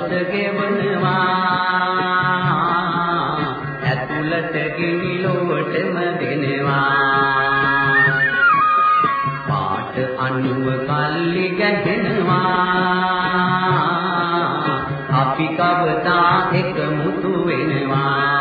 ඇතුළතගේ වනවා ඇතුළත ගිනි ලොවටම දෙනවා. පාට අනුව කල්ලි ගැහෙනවා. අපි කවදා එකමුතු වෙනවා.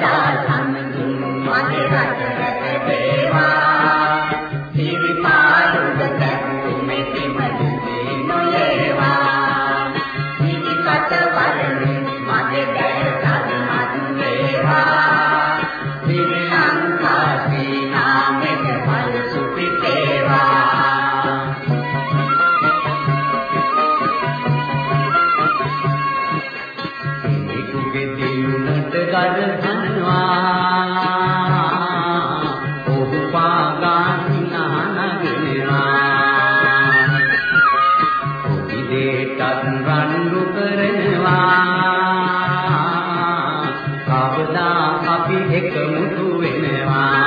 ता අපි එකමුතු වෙනවා.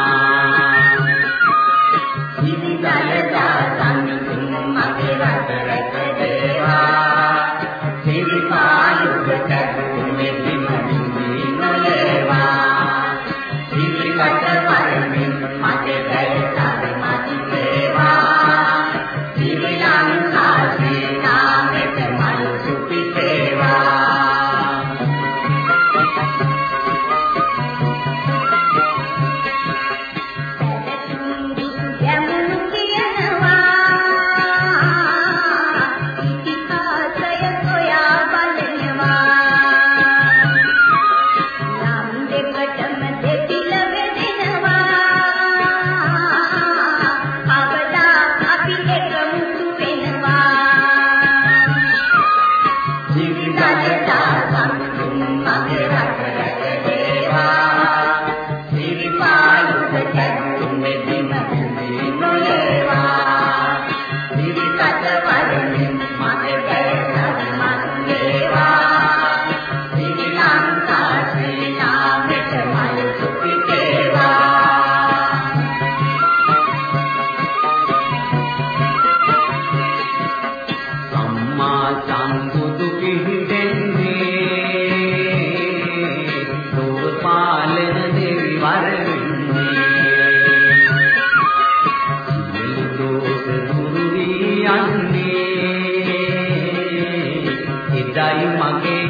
උනන්නේ හිතයි මගේ